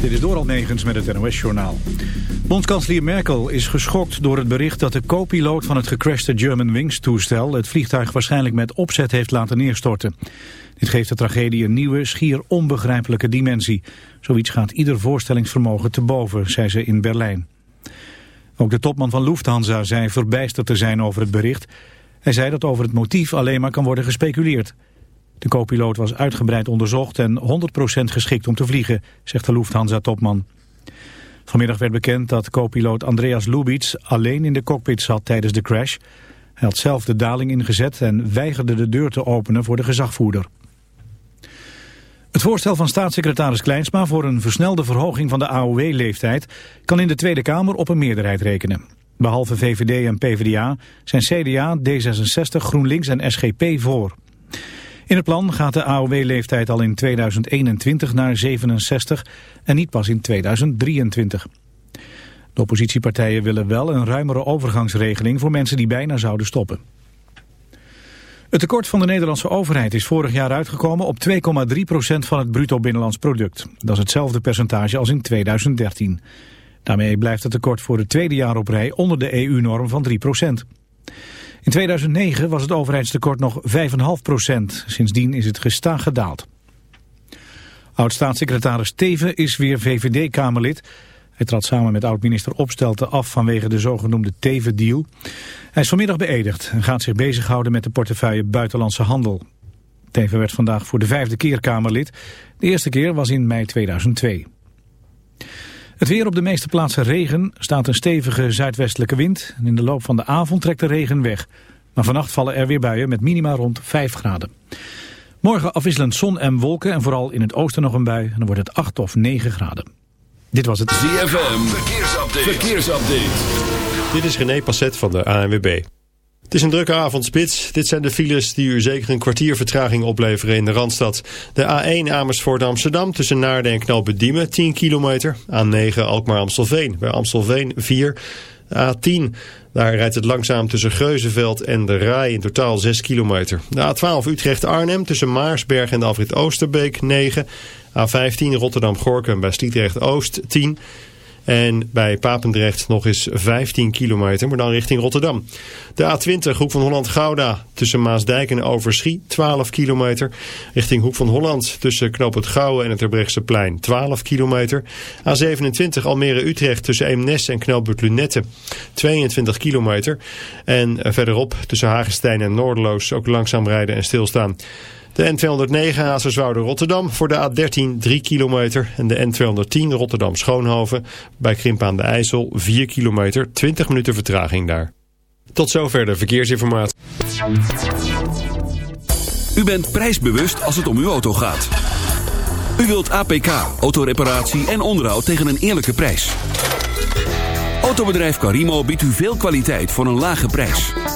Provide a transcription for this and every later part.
Dit is door Negens met het NOS-journaal. Bondskanselier Merkel is geschokt door het bericht dat de co-piloot van het gecrashte German Wings-toestel het vliegtuig waarschijnlijk met opzet heeft laten neerstorten. Dit geeft de tragedie een nieuwe, schier onbegrijpelijke dimensie. Zoiets gaat ieder voorstellingsvermogen te boven, zei ze in Berlijn. Ook de topman van Lufthansa zei verbijsterd te zijn over het bericht. Hij zei dat over het motief alleen maar kan worden gespeculeerd. De co-piloot was uitgebreid onderzocht en 100% geschikt om te vliegen, zegt de Lufthansa-topman. Vanmiddag werd bekend dat co-piloot Andreas Lubitz alleen in de cockpit zat tijdens de crash. Hij had zelf de daling ingezet en weigerde de deur te openen voor de gezagvoerder. Het voorstel van staatssecretaris Kleinsma voor een versnelde verhoging van de AOW-leeftijd kan in de Tweede Kamer op een meerderheid rekenen. Behalve VVD en PvdA zijn CDA, D66, GroenLinks en SGP voor. In het plan gaat de AOW-leeftijd al in 2021 naar 67 en niet pas in 2023. De oppositiepartijen willen wel een ruimere overgangsregeling voor mensen die bijna zouden stoppen. Het tekort van de Nederlandse overheid is vorig jaar uitgekomen op 2,3% van het bruto binnenlands product. Dat is hetzelfde percentage als in 2013. Daarmee blijft het tekort voor het tweede jaar op rij onder de EU-norm van 3%. In 2009 was het overheidstekort nog 5,5% Sindsdien is het gestaag gedaald. Oud-staatssecretaris Teven is weer VVD-Kamerlid. Hij trad samen met oud-minister Opstelten af vanwege de zogenoemde Teven-deal. Hij is vanmiddag beëdigd en gaat zich bezighouden met de portefeuille Buitenlandse Handel. Teven werd vandaag voor de vijfde keer Kamerlid. De eerste keer was in mei 2002. Het weer op de meeste plaatsen regen, staat een stevige zuidwestelijke wind. En in de loop van de avond trekt de regen weg. Maar vannacht vallen er weer buien met minima rond 5 graden. Morgen afwisselend zon en wolken en vooral in het oosten nog een bui. En dan wordt het 8 of 9 graden. Dit was het ZFM, verkeersupdate. verkeersupdate. Dit is René Passet van de ANWB. Het is een drukke avondspits. Dit zijn de files die u zeker een kwartier vertraging opleveren in de Randstad. De A1 Amersfoort Amsterdam tussen Naarden en Knopen Diemen 10 kilometer. A9 Alkmaar Amstelveen bij Amstelveen 4. A10 daar rijdt het langzaam tussen Geuzenveld en de Rai in totaal 6 kilometer. De A12 Utrecht-Arnhem tussen Maarsberg en de Alfred Oosterbeek 9. A15 Rotterdam-Gorkum bij Sliedrecht-Oost 10 en bij Papendrecht nog eens 15 kilometer, maar dan richting Rotterdam. De A20 Hoek van Holland-Gouda tussen Maasdijk en Overschie 12 kilometer. Richting Hoek van Holland tussen Knoop het Gouwen en het Terbrechtseplein 12 kilometer. A27 Almere-Utrecht tussen Eemnes en Knoop Lunette 22 kilometer. En verderop tussen Hagestein en Noordeloos ook langzaam rijden en stilstaan. De N209 Azerswoude Rotterdam voor de A13 3 kilometer. En de N210 Rotterdam Schoonhoven bij Krimp aan de IJssel 4 kilometer. 20 minuten vertraging daar. Tot zover de verkeersinformatie. U bent prijsbewust als het om uw auto gaat. U wilt APK, autoreparatie en onderhoud tegen een eerlijke prijs. Autobedrijf Carimo biedt u veel kwaliteit voor een lage prijs.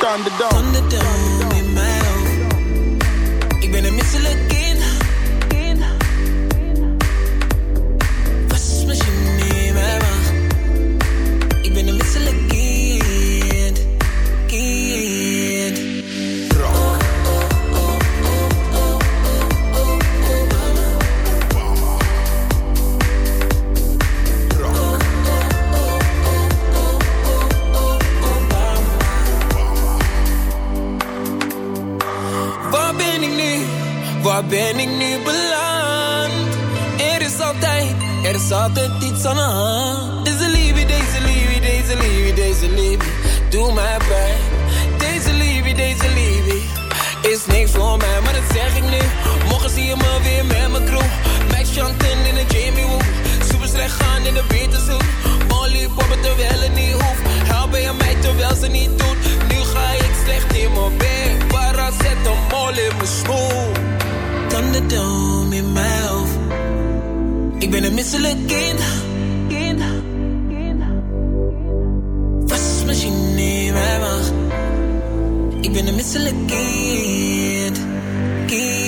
Thunderdome. Thunderdome in mijn hoofd. Ik ben een misselijk In mijn hoofd. Ik ben een misselijk kind. kind. Wasmachine in mijn maag. Ik ben een misselijk kind. kind.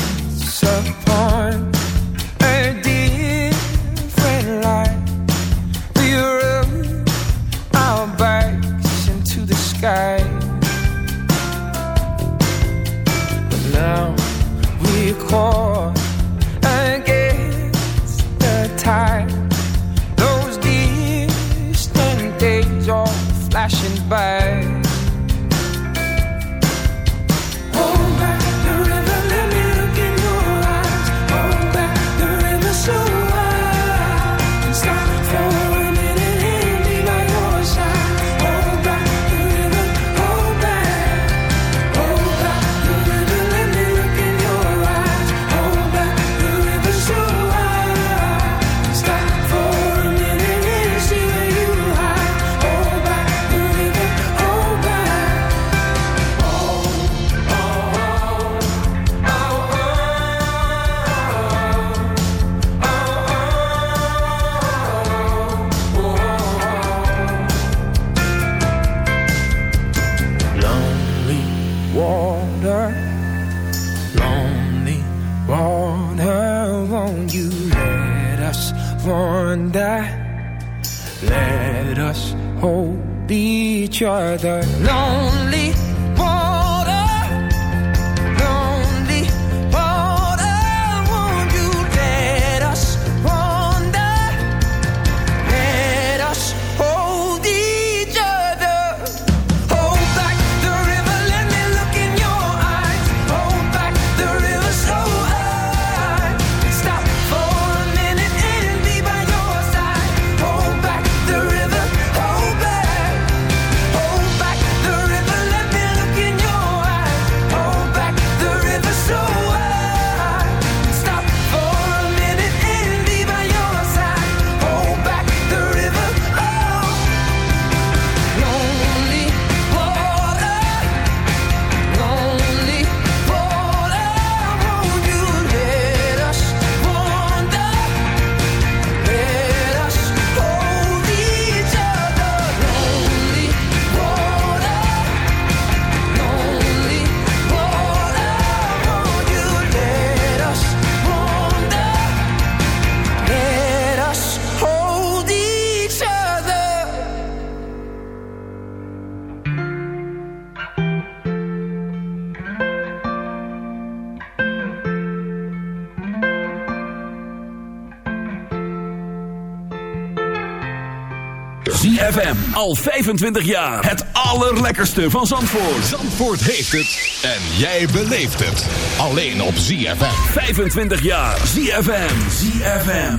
hold each other lonely. Al 25 jaar. Het allerlekkerste van Zandvoort. Zandvoort heeft het. En jij beleeft het. Alleen op ZFM. 25 jaar. ZFM. ZFM.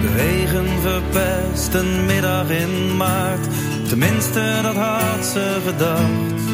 De regen verpest een middag in maart. Tenminste, dat had ze gedacht.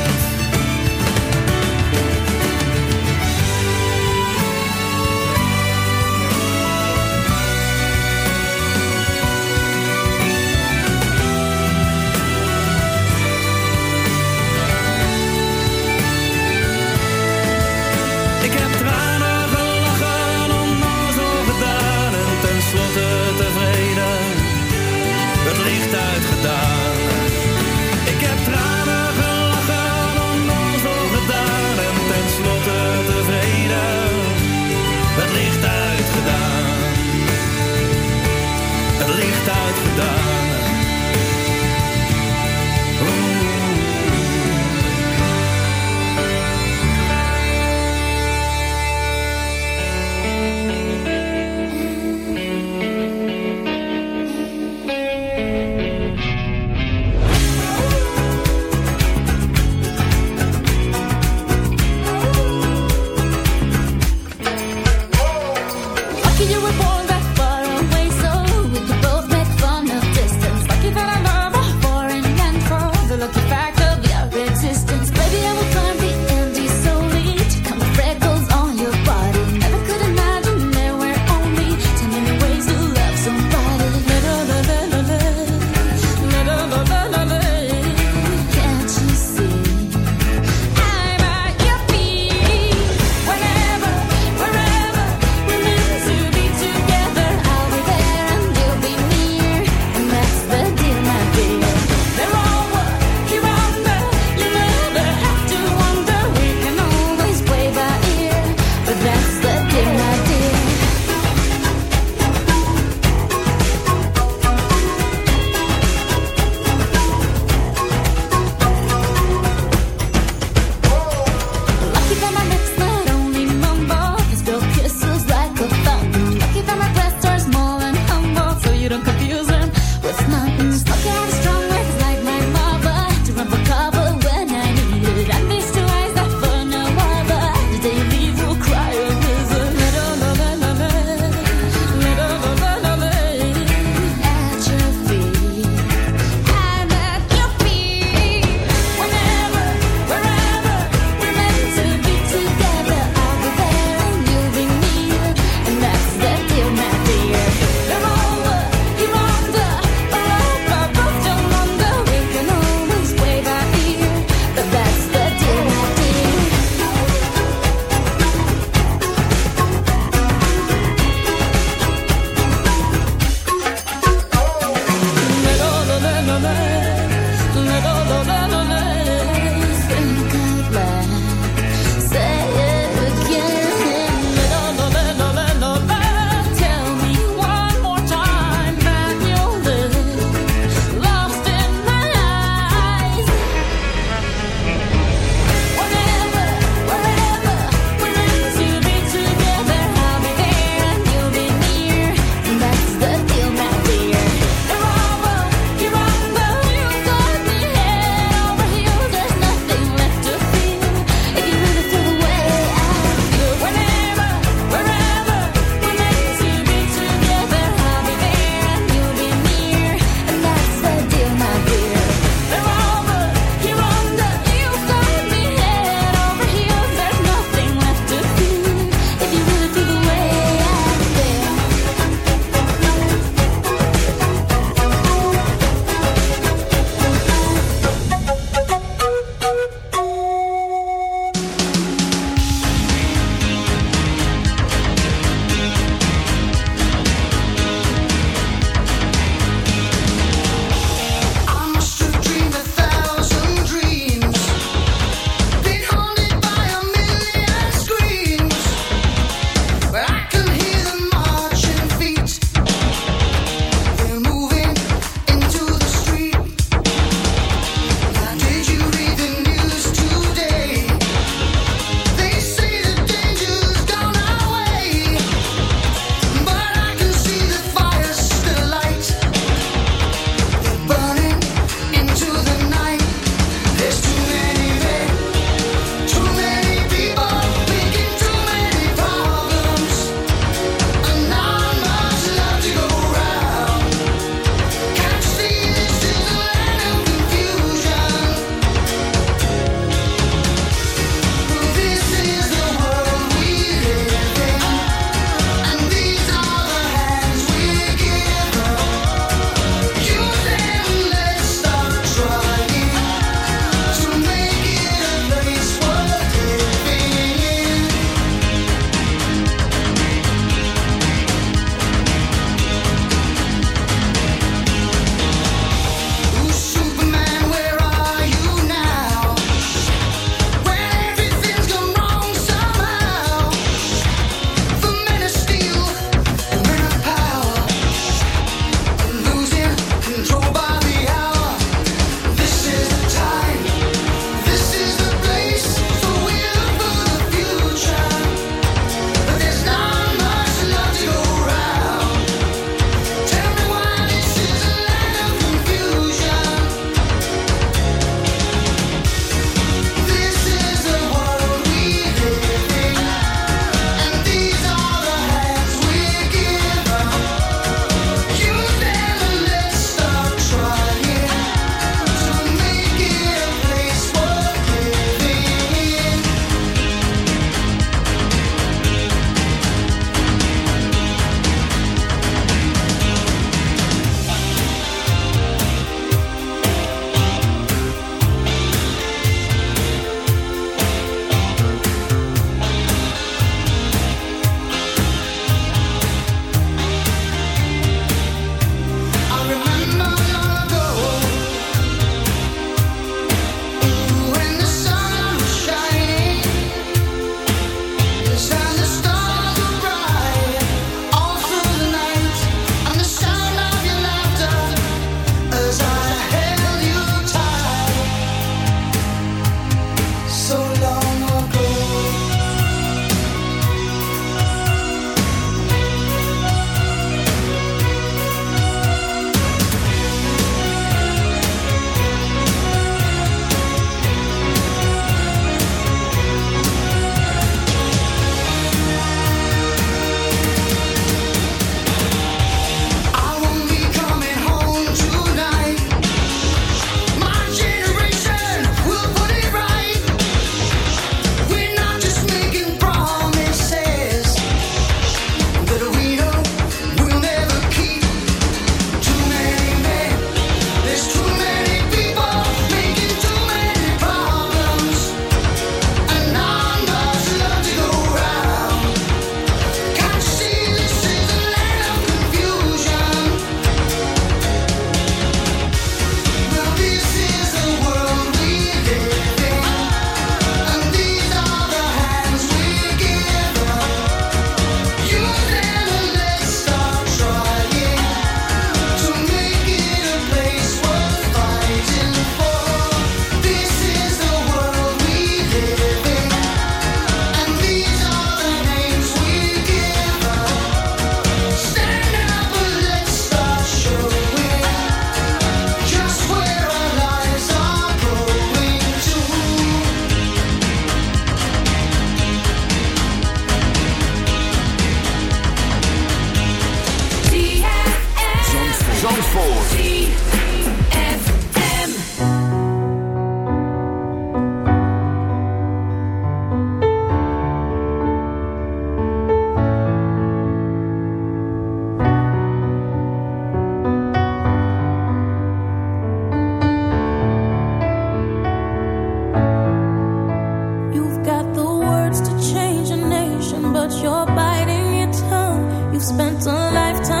you're biting your tongue. You've spent a lifetime.